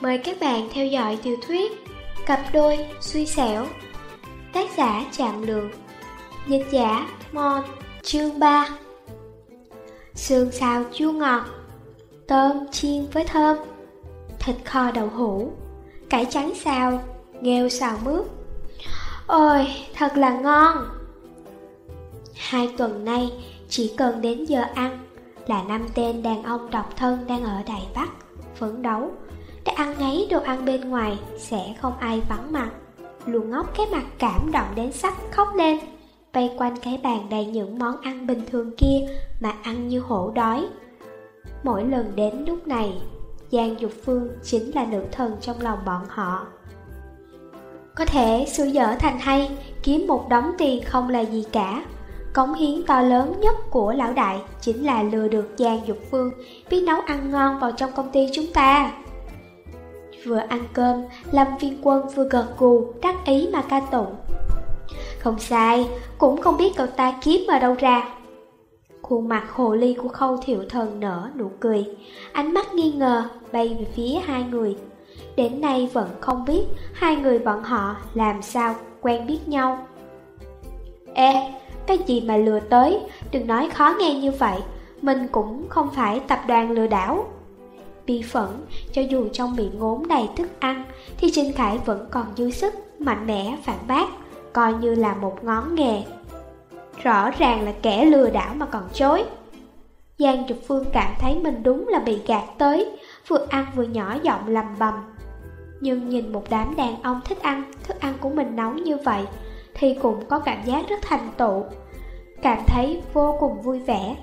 Mời các bạn theo dõi tiểu thuyết Cặp đôi suy xẻo Tác giả Trạm Lượng Dịch giả Mon Chương 3 Sườn xào chua ngọt Tôm chiên với thơm Thịt kho đậu hũ Cải trắng xào Nghêu xào mướp. Ôi, thật là ngon! Hai tuần nay, chỉ cần đến giờ ăn Là năm tên đàn ông độc thân đang ở Đài Bắc Phấn đấu để ăn ngáy đồ ăn bên ngoài Sẽ không ai vắng mặt Luôn ngóc cái mặt cảm động đến sắp khóc lên Vây quanh cái bàn đầy những món ăn bình thường kia Mà ăn như hổ đói Mỗi lần đến lúc này Giang Dục Phương chính là nữ thần trong lòng bọn họ có thể sửa dở thành hay, kiếm một đống tiền không là gì cả. Cống hiến to lớn nhất của lão đại chính là lừa được Giang Dục Phương biết nấu ăn ngon vào trong công ty chúng ta. Vừa ăn cơm, Lâm Viên Quân vừa gật gù, đắc ý mà ca tụng. Không sai, cũng không biết cậu ta kiếm ở đâu ra. Khuôn mặt hồ ly của khâu thiệu thần nở nụ cười, ánh mắt nghi ngờ bay về phía hai người. Đến nay vẫn không biết hai người bọn họ làm sao quen biết nhau Ê, cái gì mà lừa tới, đừng nói khó nghe như vậy Mình cũng không phải tập đoàn lừa đảo Bi phẫn, cho dù trong miệng ngốn đầy thức ăn Thì Trinh Khải vẫn còn dư sức, mạnh mẽ phản bác Coi như là một ngón nghề. Rõ ràng là kẻ lừa đảo mà còn chối. Giang Trục Phương cảm thấy mình đúng là bị gạt tới Vừa ăn vừa nhỏ giọng lầm bầm. Nhưng nhìn một đám đàn ông thích ăn thức ăn của mình nấu như vậy Thì cũng có cảm giác rất thành tựu Cảm thấy vô cùng vui vẻ.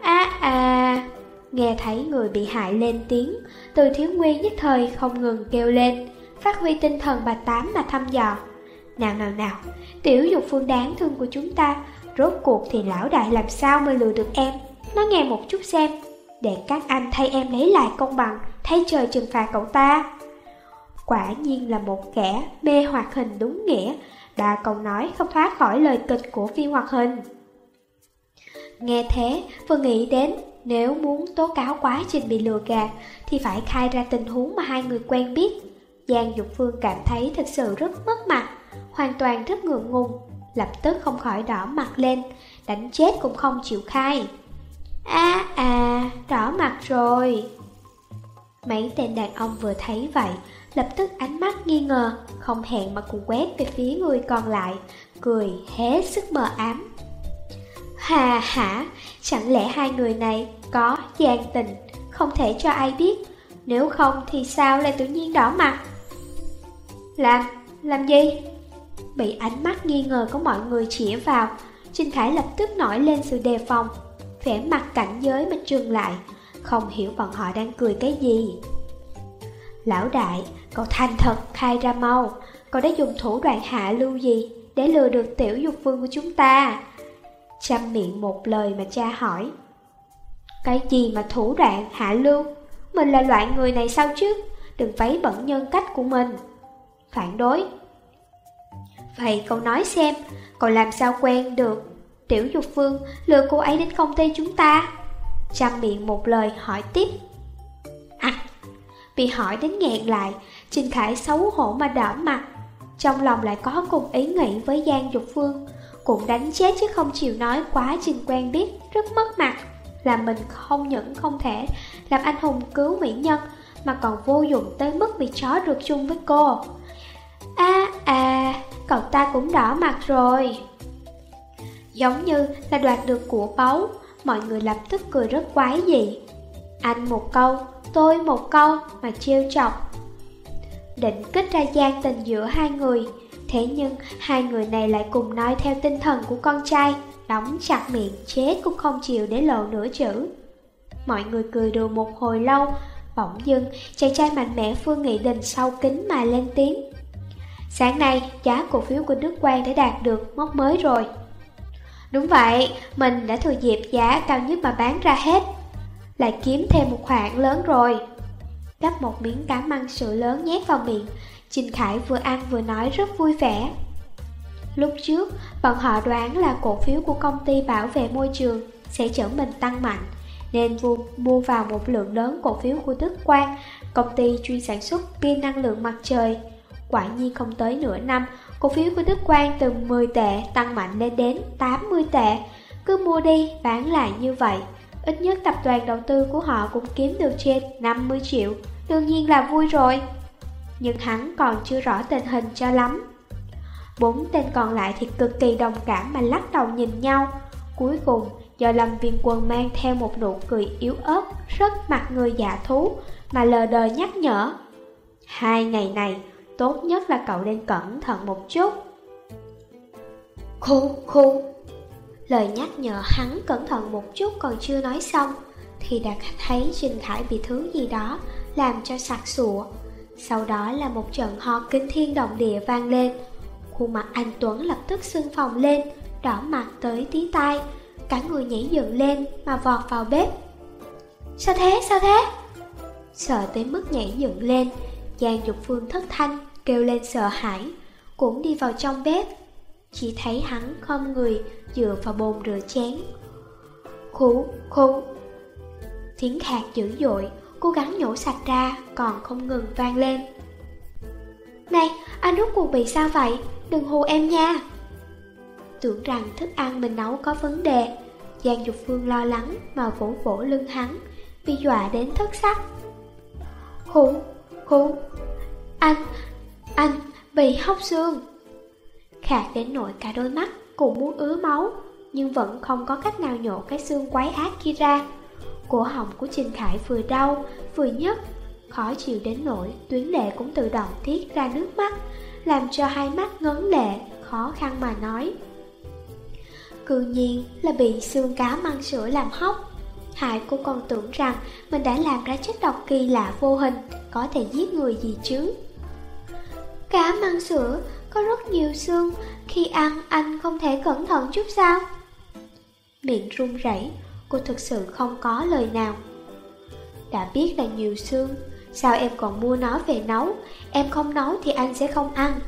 À à Nghe thấy người bị hại lên tiếng Từ thiếu nguyên nhất thời không ngừng kêu lên Phát huy tinh thần bà Tám mà thăm dò. Nào nào nào Tiểu dục phương đáng thương của chúng ta Rốt cuộc thì lão đại làm sao mới lừa được em? Nói nghe một chút xem Để các anh thay em lấy lại công bằng Thay trời trừng phạt cậu ta. Quả nhiên là một kẻ mê hoạt hình đúng nghĩa, bà câu nói không thoát khỏi lời kịch của phim hoạt hình. Nghe thế, vừa nghĩ đến nếu muốn tố cáo quá trình bị lừa gạt thì phải khai ra tình huống mà hai người quen biết. Giang Dục Phương cảm thấy thật sự rất mất mặt, hoàn toàn rất ngượng ngùng, lập tức không khỏi đỏ mặt lên, đánh chết cũng không chịu khai. À à, đỏ mặt rồi. Mấy tên đàn ông vừa thấy vậy, lập tức ánh mắt nghi ngờ, không hẹn mà cùng quét về phía người còn lại, cười hé sức mờ ám. Hà hả, chẳng lẽ hai người này có gian tình, không thể cho ai biết, nếu không thì sao lại tự nhiên đỏ mặt? Làm, làm gì? Bị ánh mắt nghi ngờ của mọi người chĩa vào, Trinh Khải lập tức nổi lên sự đề phòng, vẻ mặt cảnh giới mà trừng lại, không hiểu bọn họ đang cười cái gì. Lão đại, cậu thành thật khai ra mau, cậu đã dùng thủ đoạn hạ lưu gì để lừa được tiểu dục vương của chúng ta? Chăm miệng một lời mà cha hỏi. Cái gì mà thủ đoạn hạ lưu? Mình là loại người này sao chứ? Đừng vấy bẩn nhân cách của mình. Phản đối. Vậy cậu nói xem, cậu làm sao quen được Tiểu Dục phương lừa cô ấy đến công ty chúng ta? Chăm miệng một lời hỏi tiếp. À, Bị hỏi đến nghẹn lại, Trình Khải xấu hổ mà đỏ mặt. Trong lòng lại có cùng ý nghĩ với Giang Dục Phương, cũng đánh chết chứ không chịu nói quá trình quen biết, rất mất mặt. Là mình không những không thể làm anh hùng cứu mỹ nhân, mà còn vô dụng tới mức bị chó rượt chung với cô. À à, cậu ta cũng đỏ mặt rồi. Giống như là đoạt được của báu, mọi người lập tức cười rất quái dị. Anh một câu, tôi một câu mà trêu chọc. Định kích ra gian tình giữa hai người, thế nhưng hai người này lại cùng nói theo tinh thần của con trai, đóng chặt miệng chết cũng không chịu để lộ nửa chữ. Mọi người cười đùa một hồi lâu, bỗng dưng chàng trai mạnh mẽ Phương Nghị Đình sau kính mà lên tiếng. Sáng nay, giá cổ phiếu của Đức Quang đã đạt được mốc mới rồi. Đúng vậy, mình đã thừa dịp giá cao nhất mà bán ra hết lại kiếm thêm một khoản lớn rồi. Gắp một miếng cá măng sữa lớn nhét vào miệng, Trình Khải vừa ăn vừa nói rất vui vẻ. Lúc trước, bọn họ đoán là cổ phiếu của công ty bảo vệ môi trường sẽ trở mình tăng mạnh, nên mua, mua vào một lượng lớn cổ phiếu của Đức Quang, công ty chuyên sản xuất pin năng lượng mặt trời. Quả nhiên không tới nửa năm, cổ phiếu của Đức Quang từ 10 tệ tăng mạnh lên đến 80 tệ. Cứ mua đi, bán lại như vậy. Ít nhất tập đoàn đầu tư của họ cũng kiếm được trên 50 triệu, đương nhiên là vui rồi. Nhưng hắn còn chưa rõ tình hình cho lắm. Bốn tên còn lại thì cực kỳ đồng cảm mà lắc đầu nhìn nhau. Cuối cùng, do Lâm Viên Quân mang theo một nụ cười yếu ớt, rất mặt người giả thú, mà lờ đờ nhắc nhở. Hai ngày này, tốt nhất là cậu nên cẩn thận một chút. Khu, khu. Lời nhắc nhở hắn cẩn thận một chút còn chưa nói xong, thì đã thấy Trình Khải bị thứ gì đó làm cho sặc sụa. Sau đó là một trận ho kinh thiên động địa vang lên. Khuôn mặt anh Tuấn lập tức sưng phồng lên, đỏ mặt tới tí tai, cả người nhảy dựng lên mà vọt vào bếp. Sao thế, sao thế? Sợ tới mức nhảy dựng lên, Giang Dục Phương thất thanh, kêu lên sợ hãi, cũng đi vào trong bếp. Chỉ thấy hắn không người dựa vào bồn rửa chén. Khủ, khủ. Tiếng khạc dữ dội, cố gắng nhổ sạch ra, còn không ngừng vang lên. Này, anh rút cuộc bị sao vậy? Đừng hù em nha. Tưởng rằng thức ăn mình nấu có vấn đề, Giang Dục Phương lo lắng mà vỗ vỗ lưng hắn, bị dọa đến thất sắc. hù hù anh, anh bị hóc xương. Khạc đến nỗi cả đôi mắt cũng muốn ứa máu, nhưng vẫn không có cách nào nhổ cái xương quái ác kia ra. Cổ họng của Trình Khải vừa đau, vừa nhức, khó chịu đến nỗi tuyến lệ cũng tự động tiết ra nước mắt, làm cho hai mắt ngấn lệ, khó khăn mà nói. Cư nhiên là bị xương cá măng sữa làm hóc. Hải cô còn tưởng rằng mình đã làm ra chất độc kỳ lạ vô hình, có thể giết người gì chứ. Cá măng sữa có rất nhiều xương, khi ăn anh không thể cẩn thận chút sao? Miệng run rẩy, cô thực sự không có lời nào. Đã biết là nhiều xương, sao em còn mua nó về nấu? Em không nấu thì anh sẽ không ăn,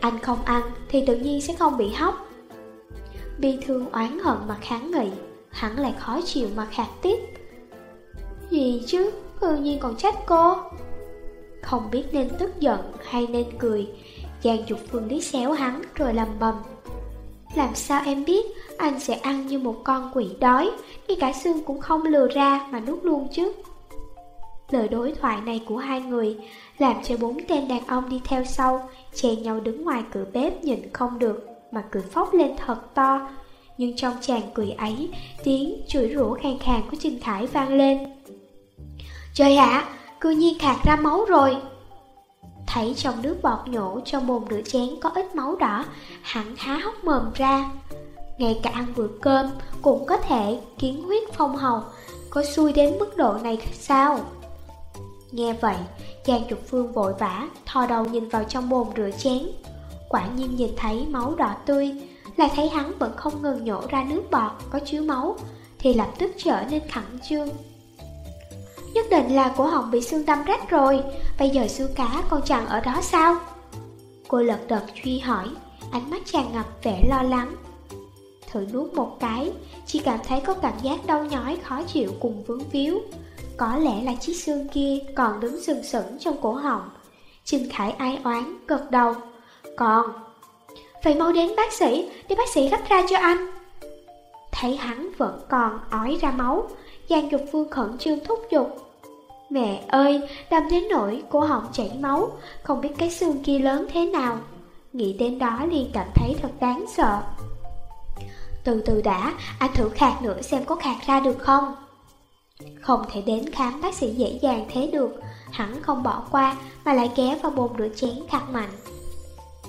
anh không ăn thì tự nhiên sẽ không bị hóc. Bi thương oán hận mà kháng nghị, hắn lại khó chịu mà khạc tiếp. Gì chứ, hương nhiên còn trách cô. Không biết nên tức giận hay nên cười, Giang Dục Phương lý xéo hắn rồi lầm bầm. Làm sao em biết anh sẽ ăn như một con quỷ đói, ngay cả xương cũng không lừa ra mà nuốt luôn chứ. Lời đối thoại này của hai người làm cho bốn tên đàn ông đi theo sau, chè nhau đứng ngoài cửa bếp nhìn không được mà cười phóc lên thật to. Nhưng trong chàng cười ấy, tiếng chửi rủa khàn khàn của Trình Khải vang lên. Trời ạ, cư nhiên khạc ra máu rồi. Thấy trong nước bọt nhổ trong bồn rửa chén có ít máu đỏ, hắn há hốc mồm ra. Ngay cả ăn bữa cơm cũng có thể kiến huyết phong hầu, có xui đến mức độ này sao? Nghe vậy, Giang Trục Phương vội vã, thò đầu nhìn vào trong bồn rửa chén. Quả nhiên nhìn thấy máu đỏ tươi, lại thấy hắn vẫn không ngừng nhổ ra nước bọt có chứa máu, thì lập tức trở nên khẳng trương. Nhất định là cổ họng bị xương đâm rách rồi, bây giờ xương cá còn chẳng ở đó sao? Cô lật đật truy hỏi, ánh mắt tràn ngập vẻ lo lắng. Thử nuốt một cái, chỉ cảm thấy có cảm giác đau nhói khó chịu cùng vướng víu. Có lẽ là chiếc xương kia còn đứng sừng sững trong cổ họng. Trình Khải ai oán, gật đầu. Còn, vậy mau đến bác sĩ, để bác sĩ gấp ra cho anh. Thấy hắn vẫn còn ói ra máu, Giang Dục Phương khẩn trương thúc giục. Mẹ ơi, đâm đến nỗi cổ họng chảy máu, không biết cái xương kia lớn thế nào. Nghĩ đến đó liền cảm thấy thật đáng sợ. Từ từ đã, anh thử khạc nữa xem có khạc ra được không? Không thể đến khám bác sĩ dễ dàng thế được, hẳn không bỏ qua mà lại ghé vào bồn rửa chén khạc mạnh.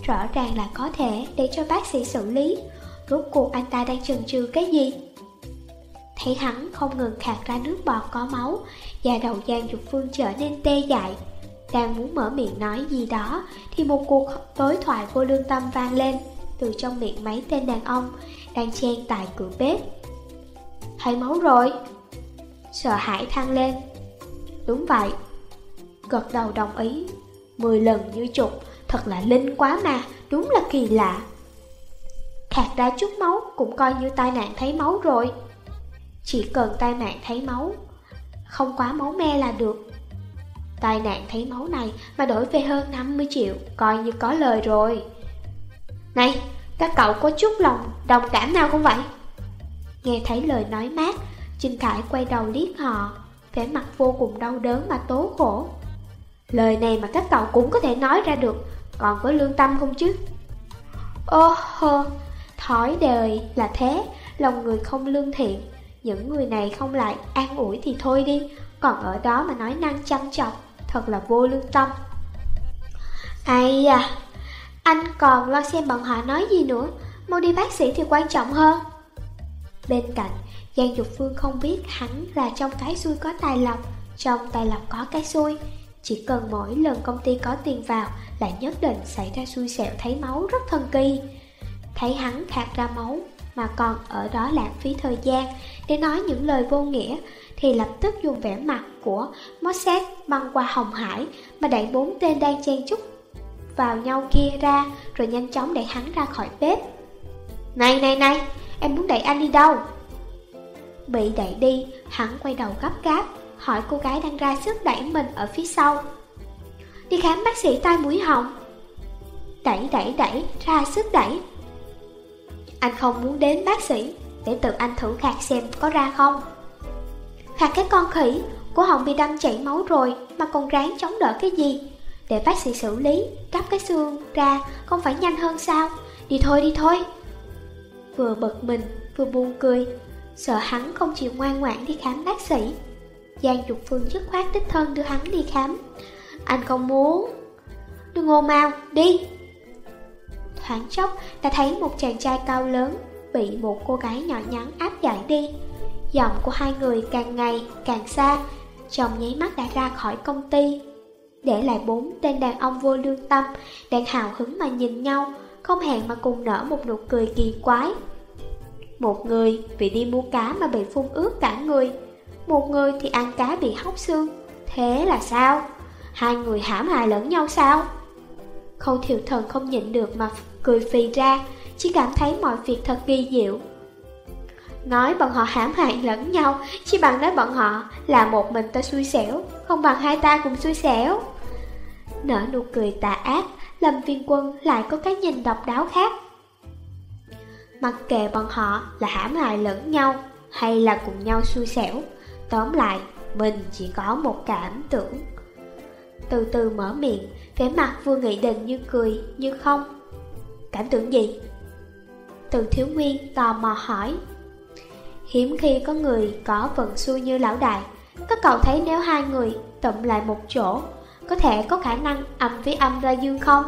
Rõ ràng là có thể để cho bác sĩ xử lý, rốt cuộc anh ta đang chần chừ cái gì? Thấy hắn không ngừng khạc ra nước bọt có máu, và đầu Giang Dục Phương trở nên tê dại. Đang muốn mở miệng nói gì đó, thì một cuộc đối thoại vô lương tâm vang lên từ trong miệng mấy tên đàn ông đang chen tại cửa bếp. Thấy máu rồi. Sợ hãi thăng lên. Đúng vậy. Gật đầu đồng ý. Mười lần như chục, thật là linh quá mà, đúng là kỳ lạ. Khạc ra chút máu cũng coi như tai nạn thấy máu rồi. Chỉ cần tai nạn thấy máu Không quá máu me là được Tai nạn thấy máu này mà đổi về hơn 50 triệu, coi như có lời rồi. Này, các cậu có chút lòng đồng cảm nào không vậy? Nghe thấy lời nói mát, Trình Khải quay đầu liếc họ, vẻ mặt vô cùng đau đớn mà tố khổ. Lời này mà các cậu cũng có thể nói ra được, còn có lương tâm không chứ? Ô hô, thói đời là thế, lòng người không lương thiện, những người này không lại an ủi thì thôi đi, còn ở đó mà nói năng chăm chọc, thật là vô lương tâm. Ai à, anh còn lo xem bọn họ nói gì nữa, mau đi bác sĩ thì quan trọng hơn. Bên cạnh, Giang Dục Phương không biết hắn là trong cái xui có tài lộc, trong tài lộc có cái xui. Chỉ cần mỗi lần công ty có tiền vào là nhất định xảy ra xui xẻo thấy máu rất thần kỳ. Thấy hắn khạc ra máu mà còn ở đó lãng phí thời gian để nói những lời vô nghĩa thì lập tức dùng vẻ mặt của Mosset băng qua Hồng Hải mà đẩy bốn tên đang chen chúc vào nhau kia ra rồi nhanh chóng đẩy hắn ra khỏi bếp. Này này này, em muốn đẩy anh đi đâu? Bị đẩy đi, hắn quay đầu gấp gáp, hỏi cô gái đang ra sức đẩy mình ở phía sau. Đi khám bác sĩ tai mũi họng. Đẩy đẩy đẩy, ra sức đẩy. Anh không muốn đến bác sĩ, để tự anh thử khạc xem có ra không. Khạc cái con khỉ, của họng bị đâm chảy máu rồi mà còn ráng chống đỡ cái gì? Để bác sĩ xử lý, cắt cái xương ra, không phải nhanh hơn sao? Đi thôi đi thôi. Vừa bực mình, vừa buồn cười, sợ hắn không chịu ngoan ngoãn đi khám bác sĩ. Giang Dục Phương dứt khoát đích thân đưa hắn đi khám. Anh không muốn. Đừng ngô mau, đi. Thoáng chốc đã thấy một chàng trai cao lớn bị một cô gái nhỏ nhắn áp giải đi. Giọng của hai người càng ngày càng xa, trong nháy mắt đã ra khỏi công ty. Để lại bốn tên đàn ông vô lương tâm, đang hào hứng mà nhìn nhau, không hẹn mà cùng nở một nụ cười kỳ quái. Một người vì đi mua cá mà bị phun ướt cả người, một người thì ăn cá bị hóc xương. Thế là sao? Hai người hãm hại lẫn nhau sao? Khâu thiệu thần không nhịn được mà cười phì ra, chỉ cảm thấy mọi việc thật vi diệu. Nói bọn họ hãm hại lẫn nhau, chỉ bằng nói bọn họ là một mình ta xui xẻo, không bằng hai ta cùng xui xẻo. Nở nụ cười tà ác, Lâm Viên Quân lại có cái nhìn độc đáo khác. Mặc kệ bọn họ là hãm hại lẫn nhau hay là cùng nhau xui xẻo, tóm lại mình chỉ có một cảm tưởng. Từ từ mở miệng, vẻ mặt vừa nghị định như cười như không. Cảm tưởng gì? Từ thiếu nguyên tò mò hỏi. Hiếm khi có người có vận xui như lão đại, các cậu thấy nếu hai người tụm lại một chỗ, có thể có khả năng âm với âm ra dương không?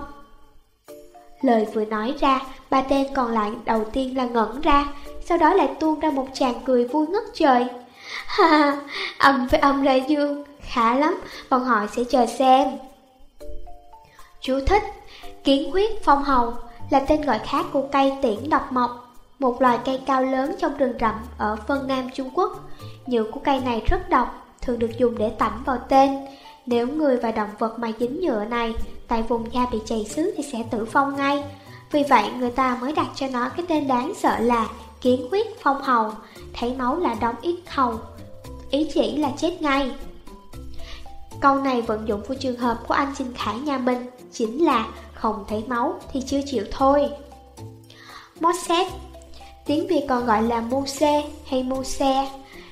Lời vừa nói ra, ba tên còn lại đầu tiên là ngẩn ra, sau đó lại tuôn ra một tràng cười vui ngất trời. Ha âm với âm ra dương, khá lắm, bọn họ sẽ chờ xem. Chú thích, kiến huyết phong hầu là tên gọi khác của cây tiễn độc mộc, một loài cây cao lớn trong rừng rậm ở phân Nam Trung Quốc. Nhựa của cây này rất độc, thường được dùng để tẩm vào tên. Nếu người và động vật mà dính nhựa này tại vùng da bị chảy xước thì sẽ tử vong ngay. Vì vậy người ta mới đặt cho nó cái tên đáng sợ là kiến huyết phong hầu, thấy máu là đóng ít hầu, ý chỉ là chết ngay. Câu này vận dụng của trường hợp của anh Trinh Khải nhà mình chính là không thấy máu thì chưa chịu thôi. Mosset, tiếng Việt còn gọi là Muse hay Muse,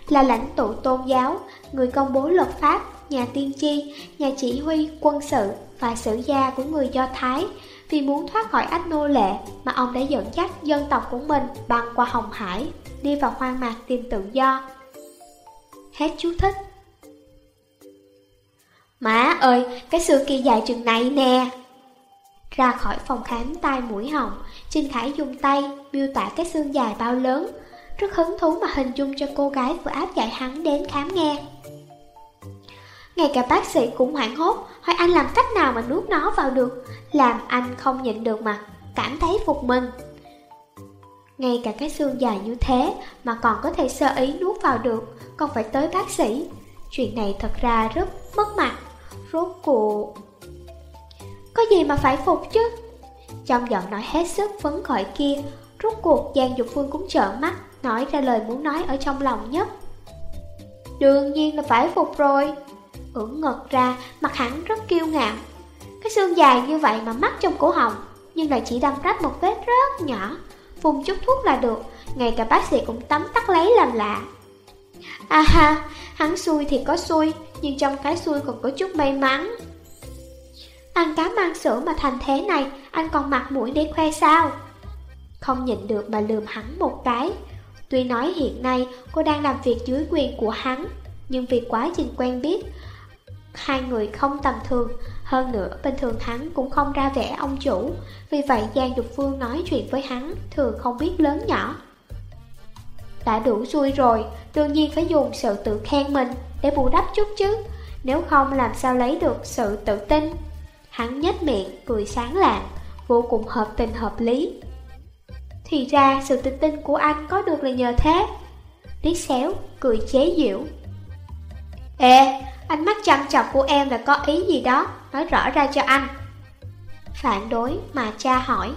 là lãnh tụ tôn giáo, người công bố luật pháp, nhà tiên tri, nhà chỉ huy, quân sự và sử gia của người Do Thái. Vì muốn thoát khỏi ách nô lệ mà ông đã dẫn dắt dân tộc của mình băng qua Hồng Hải, đi vào hoang mạc tìm tự do. Hết chú thích. Má ơi, cái xưa kia dài chừng này nè. Ra khỏi phòng khám tai mũi họng, Trinh Khải dùng tay miêu tả cái xương dài bao lớn, rất hứng thú mà hình dung cho cô gái vừa áp giải hắn đến khám nghe. Ngay cả bác sĩ cũng hoảng hốt, hỏi anh làm cách nào mà nuốt nó vào được, làm anh không nhịn được mà, cảm thấy phục mình. Ngay cả cái xương dài như thế mà còn có thể sơ ý nuốt vào được, còn phải tới bác sĩ. Chuyện này thật ra rất mất mặt, rốt cuộc... Có gì mà phải phục chứ? Trong giọng nói hết sức phấn khởi kia, rốt cuộc Giang Dục Phương cũng trợn mắt, nói ra lời muốn nói ở trong lòng nhất. Đương nhiên là phải phục rồi. ưỡn ngật ra, mặt hắn rất kiêu ngạo. Cái xương dài như vậy mà mắc trong cổ họng, nhưng lại chỉ đâm rách một vết rất nhỏ. Phun chút thuốc là được, ngay cả bác sĩ cũng tắm tắt lấy làm lạ. À ha, hắn xui thì có xui, nhưng trong cái xui còn có chút may mắn. Ăn cá mang sữa mà thành thế này, anh còn mặt mũi để khoe sao? Không nhịn được mà lườm hắn một cái. Tuy nói hiện nay cô đang làm việc dưới quyền của hắn, nhưng vì quá trình quen biết, hai người không tầm thường, hơn nữa bình thường hắn cũng không ra vẻ ông chủ, vì vậy Giang Dục Phương nói chuyện với hắn thường không biết lớn nhỏ. Đã đủ xui rồi, đương nhiên phải dùng sự tự khen mình để bù đắp chút chứ, nếu không làm sao lấy được sự tự tin. Hắn nhếch miệng, cười sáng lạng, vô cùng hợp tình hợp lý. Thì ra sự tự tin của anh có được là nhờ thế. Liết xéo, cười chế giễu. Ê, ánh mắt chăm chọc của em là có ý gì đó, nói rõ ra cho anh. Phản đối mà cha hỏi.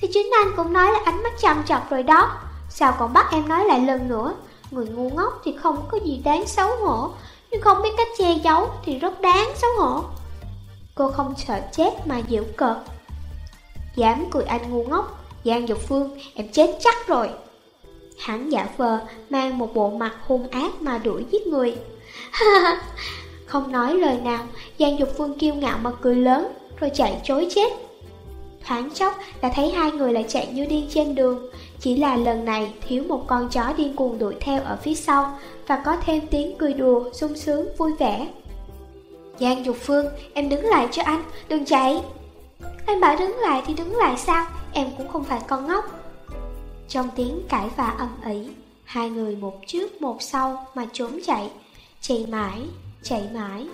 Thì chính anh cũng nói là ánh mắt chăm chọc rồi đó, sao còn bắt em nói lại lần nữa. Người ngu ngốc thì không có gì đáng xấu hổ, nhưng không biết cách che giấu thì rất đáng xấu hổ. Cô không sợ chết mà giễu cợt. Dám cười anh ngu ngốc, Giang Dục Phương, em chết chắc rồi. Hắn giả vờ, mang một bộ mặt hung ác mà đuổi giết người. Không nói lời nào, Giang Dục Phương kiêu ngạo mà cười lớn, rồi chạy chối chết. Thoáng chốc đã thấy hai người lại chạy như điên trên đường, chỉ là lần này thiếu một con chó điên cuồng đuổi theo ở phía sau và có thêm tiếng cười đùa, sung sướng, vui vẻ. Giang Dục Phương, em đứng lại cho anh, đừng chạy. Anh bảo đứng lại thì đứng lại sao, em cũng không phải con ngốc. Trong tiếng cãi vã âm ỉ, hai người một trước một sau mà trốn chạy, chạy mãi, chạy mãi.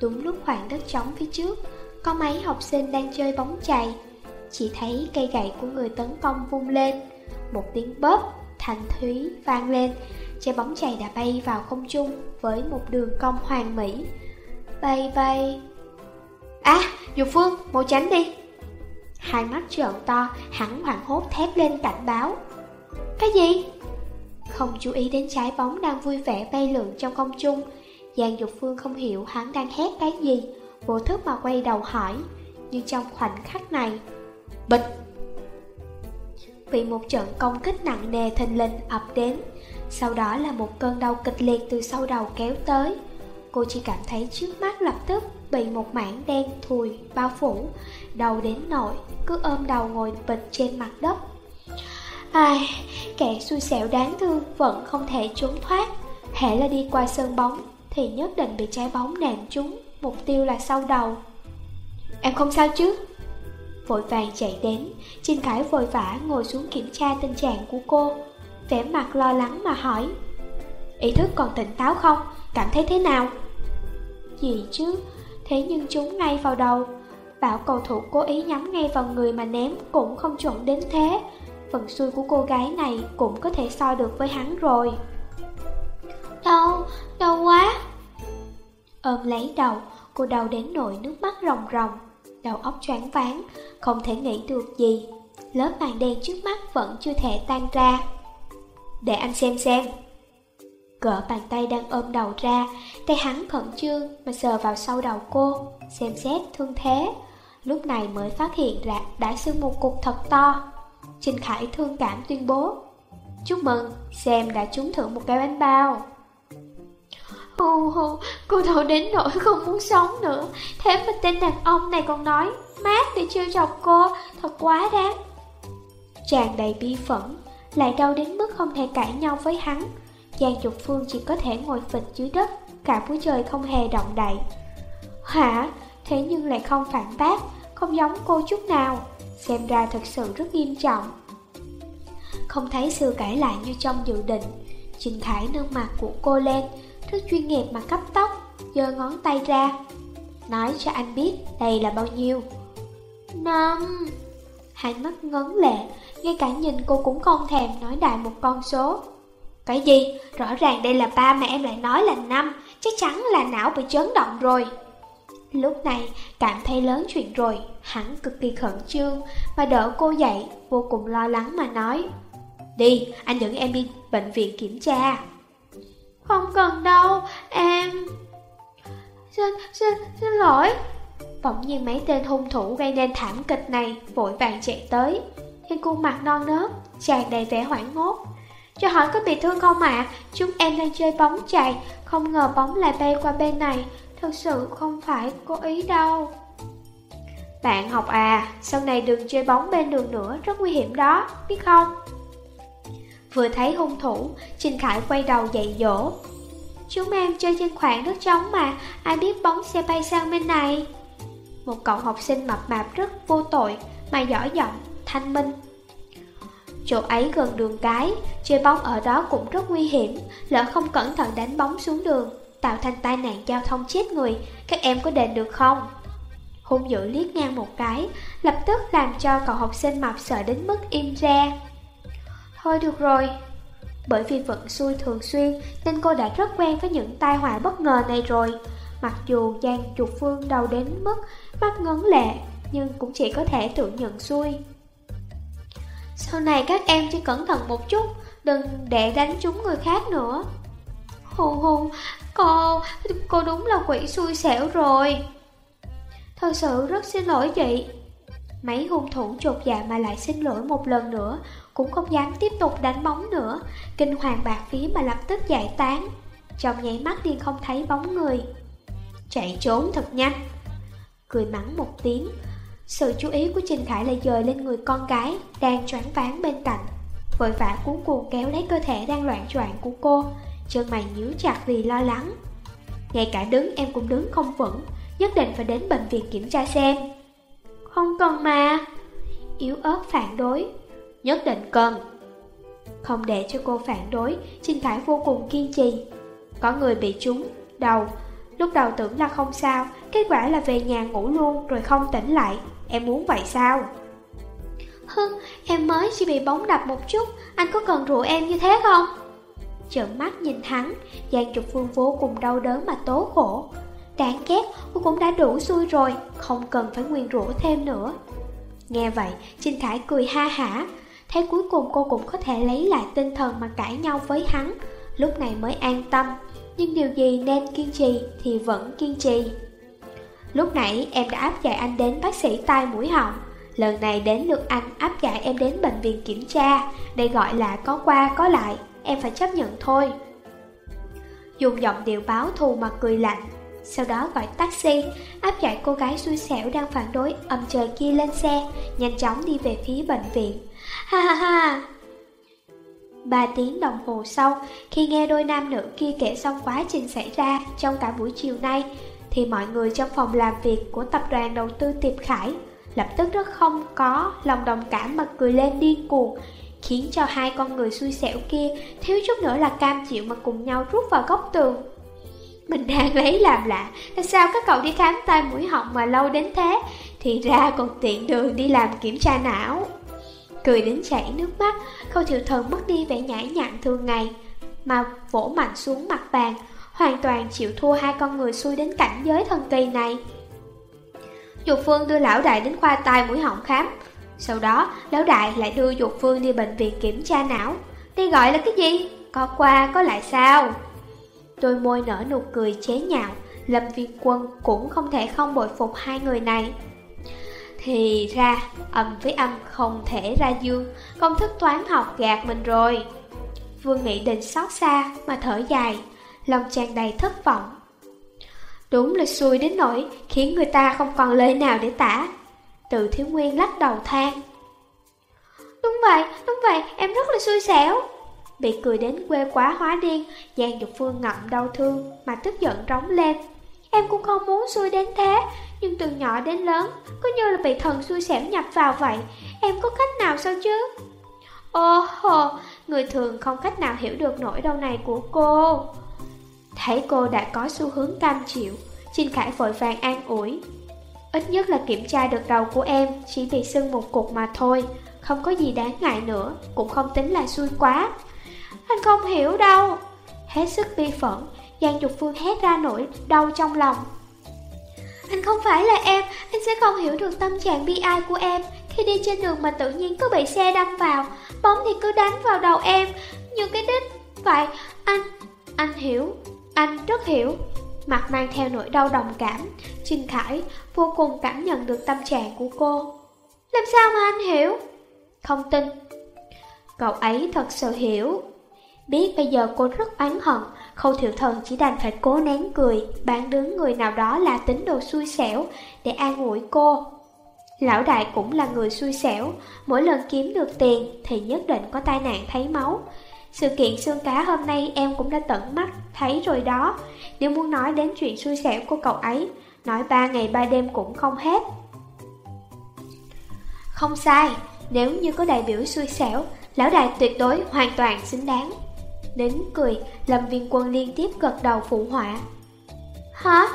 Đúng lúc khoảng đất trống phía trước, có mấy học sinh đang chơi bóng chày. Chỉ thấy cây gậy của người tấn công vung lên, một tiếng bóp, thanh thúy vang lên, trái bóng chày đã bay vào không trung với một đường cong hoàn mỹ vây vây, À, Dục Phương, mau tránh đi. Hai mắt trợn to, hắn hoảng hốt thét lên cảnh báo. Cái gì? Không chú ý đến trái bóng đang vui vẻ bay lượn trong không trung, Giang Dục Phương không hiểu hắn đang hét cái gì, vô thức mà quay đầu hỏi, nhưng trong khoảnh khắc này, bịch! Bị một trận công kích nặng nề thình lình ập đến, sau đó là một cơn đau kịch liệt từ sau đầu kéo tới. Cô chỉ cảm thấy trước mắt lập tức bị một mảng đen thùi bao phủ, đầu đến nỗi cứ ôm đầu ngồi bịch trên mặt đất. Ai, kẻ xui xẻo đáng thương vẫn không thể trốn thoát. Hễ là đi qua sân bóng thì nhất định bị trái bóng nện trúng, mục tiêu là sau đầu. Em không sao chứ? Vội vàng chạy đến, Trinh Khải vội vã ngồi xuống kiểm tra tình trạng của cô, vẻ mặt lo lắng mà hỏi. Ý thức còn tỉnh táo không? Cảm thấy thế nào? Gì chứ, thế nhưng chúng ngay vào đầu. Bảo cầu thủ cố ý nhắm ngay vào người mà ném cũng không chuẩn đến thế. Phần xui của cô gái này cũng có thể so được với hắn rồi. Đau, đau quá Ôm lấy đầu, cô đau đến nỗi nước mắt ròng ròng Đầu óc choáng váng, không thể nghĩ được gì Lớp màn đen trước mắt vẫn chưa thể tan ra Để anh xem xem Gỡ bàn tay đang ôm đầu ra Tay hắn khẩn trương mà sờ vào sau đầu cô Xem xét thương thế. Lúc này mới phát hiện ra đã sưng một cục thật to. Trình Khải thương cảm tuyên bố Chúc mừng, xem đã trúng thưởng một cái bánh bao. Hù hù, cô đau đến nỗi không muốn sống nữa. Thế mà tên đàn ông này còn nói Mát để trêu chọc cô, thật quá đáng. Chàng đầy bi phẫn Lại đau đến mức không thể cãi nhau với hắn. Giang Trục Phương chỉ có thể ngồi phịch dưới đất Cả buổi trời không hề động đậy Hả? Thế nhưng lại không phản bác Không giống cô chút nào Xem ra thật sự rất nghiêm trọng Không thấy sự cãi lại như trong dự định Trình Khải nâng mặt của cô lên rất chuyên nghiệp mà cấp tóc, giơ ngón tay ra. Nói cho anh biết đây là bao nhiêu. Năm... Hai mắt ngấn lệ, ngay cả nhìn cô cũng không thèm nói đại một con số. Cái gì? Rõ ràng đây là ba mà em lại nói là năm, chắc chắn là não bị chấn động rồi. Lúc này, cảm thấy lớn chuyện rồi, hắn cực kỳ khẩn trương, và đỡ cô dậy, vô cùng lo lắng mà nói. Đi, anh dẫn em đi bệnh viện kiểm tra. Không cần đâu, em... Xin, xin, xin lỗi Bỗng nhiên mấy tên hung thủ gây nên thảm kịch này vội vàng chạy tới Thì khuôn mặt non nớt, tràn đầy vẻ hoảng ngốt cho hỏi có bị thương không ạ? Chúng em đang chơi bóng chạy Không ngờ bóng lại bay qua bên này. Thực sự không phải cố ý đâu. Bạn học à, sau này đừng chơi bóng bên đường nữa, rất nguy hiểm đó, biết không? Vừa thấy hung thủ, Trình Khải quay đầu dạy dỗ. Chúng em chơi trên khoảng đất trống mà, ai biết bóng sẽ bay sang bên này. Một cậu học sinh mập mạp rất vô tội, mà giỏi giọng, thanh minh. Chỗ ấy gần đường cái, chơi bóng ở đó cũng rất nguy hiểm Lỡ không cẩn thận đánh bóng xuống đường Tạo thành tai nạn giao thông chết người Các em có đền được không? Hung dữ liếc ngang một cái Lập tức làm cho cậu học sinh mập sợ đến mức im ra Thôi được rồi. Bởi vì vận xui thường xuyên Nên cô đã rất quen với những tai họa bất ngờ này rồi. Mặc dù Giang Trục Phương đầu đến mức mắt ngấn lệ Nhưng cũng chỉ có thể tự nhận xui. Sau này các em chỉ cẩn thận một chút Đừng để đánh trúng người khác nữa. Hù hù Cô, cô đúng là quỷ xui xẻo rồi. Thật sự rất xin lỗi chị. Mấy hung thủ chột dạ mà lại xin lỗi một lần nữa Cũng không dám tiếp tục đánh bóng nữa. Kinh hoàng bạc phía mà lập tức giải tán. Trong nhảy mắt điên không thấy bóng người. Chạy trốn thật nhanh. Cười mắng một tiếng sự chú ý của Trình Khải lại dời lên người con gái Đang choáng váng bên cạnh. Vội vã cuốn cuồng kéo lấy cơ thể đang loạn choạng của cô Chân mày nhíu chặt vì lo lắng. Ngay cả đứng em cũng đứng không vững Nhất định phải đến bệnh viện kiểm tra xem. Không cần mà. Yếu ớt phản đối. Nhất định cần. Không để cho cô phản đối Trinh Khải vô cùng kiên trì. Có người bị trúng đầu. Lúc đầu tưởng là không sao Kết quả là về nhà ngủ luôn rồi không tỉnh lại Em muốn vậy sao? Hưng, em mới chỉ bị bóng đập một chút. Anh có cần rượu em như thế không? Trợn mắt nhìn hắn Giang Trục Phương vô cùng đau đớn mà tố khổ. Đáng ghét, cô cũng đã đủ xui rồi Không cần phải nguyên rủa thêm nữa. Nghe vậy, Trinh Khải cười ha hả. Thế cuối cùng cô cũng có thể lấy lại tinh thần mà cãi nhau với hắn. Lúc này mới an tâm Nhưng điều gì nên kiên trì thì vẫn kiên trì Lúc nãy em đã áp giải anh đến bác sĩ tai mũi họng Lần này đến lượt anh áp giải em đến bệnh viện kiểm tra Đây gọi là có qua có lại em phải chấp nhận thôi. Dùng giọng điệu báo thù mà cười lạnh, sau đó gọi taxi, áp giải cô gái xui xẻo đang phản đối âm trời kia lên xe, nhanh chóng đi về phía bệnh viện. Ha ha ha! Ba tiếng đồng hồ sau, khi nghe đôi nam nữ kia kể xong quá trình xảy ra trong cả buổi chiều nay, thì mọi người trong phòng làm việc của tập đoàn đầu tư Tiệp Khải lập tức rất không có lòng đồng cảm mà cười lên điên cuồng khiến cho hai con người xui xẻo kia thiếu chút nữa là cam chịu mà cùng nhau rút vào góc tường. Mình đang lấy làm lạ, tại sao các cậu đi khám tai mũi họng mà lâu đến thế, thì ra còn tiện đường đi làm kiểm tra não. Cười đến chảy nước mắt, khâu thiệu thần mất đi vẻ nhã nhặn thường ngày, mà vỗ mạnh xuống mặt bàn, hoàn toàn chịu thua hai con người xui đến cảnh giới thần kỳ này. Dục Phương đưa lão đại đến khoa tai mũi họng khám, sau đó, lão đại lại đưa Dục Phương đi bệnh viện kiểm tra não. Đây gọi là cái gì? Có qua có lại sao? Đôi môi nở nụ cười chế nhạo, Lâm Viên Quân cũng không thể không bội phục hai người này. Thì ra, âm với âm không thể ra dương, công thức toán học gạt mình rồi. Vương Nghị định xót xa mà thở dài, lòng tràn đầy thất vọng. Đúng là xui đến nỗi khiến người ta không còn lời nào để tả. Từ thiếu nguyên lắc đầu than. Đúng vậy, đúng vậy, em rất là xui xẻo. Bị cười đến quê quá hóa điên Giang Dục Phương ngậm đau thương Mà tức giận rống lên. Em cũng không muốn xui đến thế Nhưng từ nhỏ đến lớn Cứ như là bị thần xui xẻo nhập vào vậy. Em có cách nào sao chứ? Ô hồ Người thường không cách nào hiểu được nỗi đau này của cô. Thấy cô đã có xu hướng cam chịu Trinh Khải vội vàng an ủi. Ít nhất là kiểm tra được đầu của em Chỉ bị sưng một cục mà thôi Không có gì đáng ngại nữa Cũng không tính là xui quá. Anh không hiểu đâu. Hết sức bi phẫn Giang Trục Phương hét ra nỗi đau trong lòng. Anh không phải là em Anh sẽ không hiểu được tâm trạng bi ai của em. Khi đi trên đường mà tự nhiên có bị xe đâm vào Bóng thì cứ đánh vào đầu em. Như cái đích Vậy anh, anh hiểu. Anh rất hiểu. Mặt mang theo nỗi đau đồng cảm, Trình Khải vô cùng cảm nhận được tâm trạng của cô. Làm sao mà anh hiểu? Không tin. Cậu ấy thật sự hiểu. Biết bây giờ cô rất oán hận, Khâu thiệu thần chỉ đành phải cố nén cười Bạn đứng người nào đó là tính đồ xui xẻo Để an ủi cô. Lão đại cũng là người xui xẻo, Mỗi lần kiếm được tiền Thì nhất định có tai nạn thấy máu. Sự kiện xương cá hôm nay em cũng đã tận mắt Thấy rồi đó. Nếu muốn nói đến chuyện xui xẻo của cậu ấy, Nói ba ngày ba đêm cũng không hết. Không sai, Nếu như có đại biểu xui xẻo, Lão đại tuyệt đối hoàn toàn xứng đáng. Nín cười Lâm viên quân liên tiếp gật đầu phụ họa. Hả?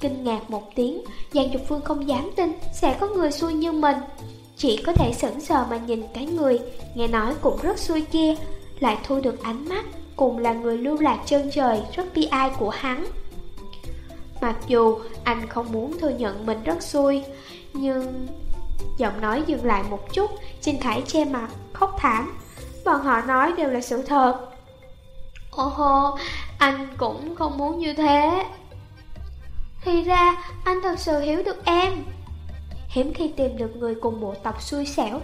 Kinh ngạc một tiếng, Giang Dục Phương không dám tin Sẽ có người xui như mình. Chỉ có thể sững sờ mà nhìn cái người, Nghe nói cũng rất xui kia. Lại thu được ánh mắt Cùng là người lưu lạc chân trời Rất bi ai của hắn. Mặc dù anh không muốn thừa nhận mình rất xui Nhưng Giọng nói dừng lại một chút Trình Khải che mặt khóc thảm. Bọn họ nói đều là sự thật. Ồ hô, anh cũng không muốn như thế. Thì ra anh thật sự hiểu được em. Hiếm khi tìm được người cùng bộ tộc xui xẻo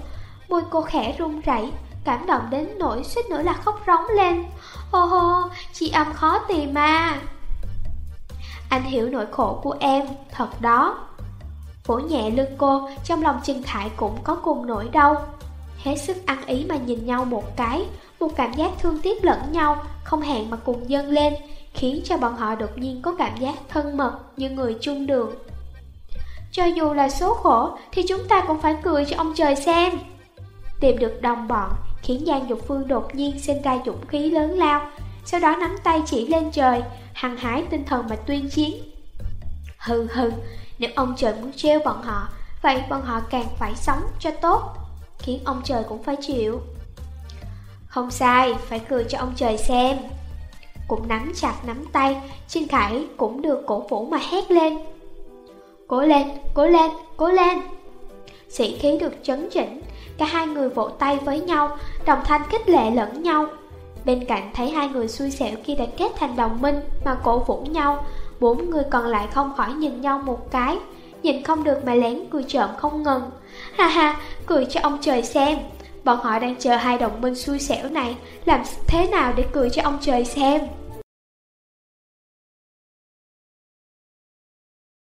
Môi cô khẽ run rẩy Cảm động đến nỗi suýt nữa là khóc rống lên. Ô hô, chị âm khó tìm mà. Anh hiểu nỗi khổ của em, thật đó. Vỗ nhẹ lưng cô, trong lòng Trình Thải cũng có cùng nỗi đau. Hết sức ăn ý mà nhìn nhau một cái Một cảm giác thương tiếc lẫn nhau Không hẹn mà cùng dâng lên Khiến cho bọn họ đột nhiên có cảm giác thân mật Như người chung đường. Cho dù là số khổ Thì chúng ta cũng phải cười cho ông trời xem. Tìm được đồng bọn Khiến Giang Dục Phương đột nhiên sinh ra dũng khí lớn lao Sau đó nắm tay chỉ lên trời Hăng hái tinh thần mà tuyên chiến Hừ hừ Nếu ông trời muốn treo bọn họ Vậy bọn họ càng phải sống cho tốt khiến ông trời cũng phải chịu. Không sai, phải cười cho ông trời xem. Cũng nắm chặt nắm tay, Trinh Khải cũng được cổ vũ mà hét lên. Cố lên, cố lên, cố lên. Sĩ khí được chấn chỉnh, cả hai người vỗ tay với nhau, đồng thanh khích lệ lẫn nhau. Bên cạnh thấy hai người xui xẻo kia đã kết thành đồng minh mà cổ vũ nhau, bốn người còn lại không khỏi nhìn nhau một cái, nhìn không được mà lén cười trộm không ngừng. Ha ha, cười cho ông trời xem. Bọn họ đang chờ hai đồng minh xui xẻo này, làm thế nào để cười cho ông trời xem.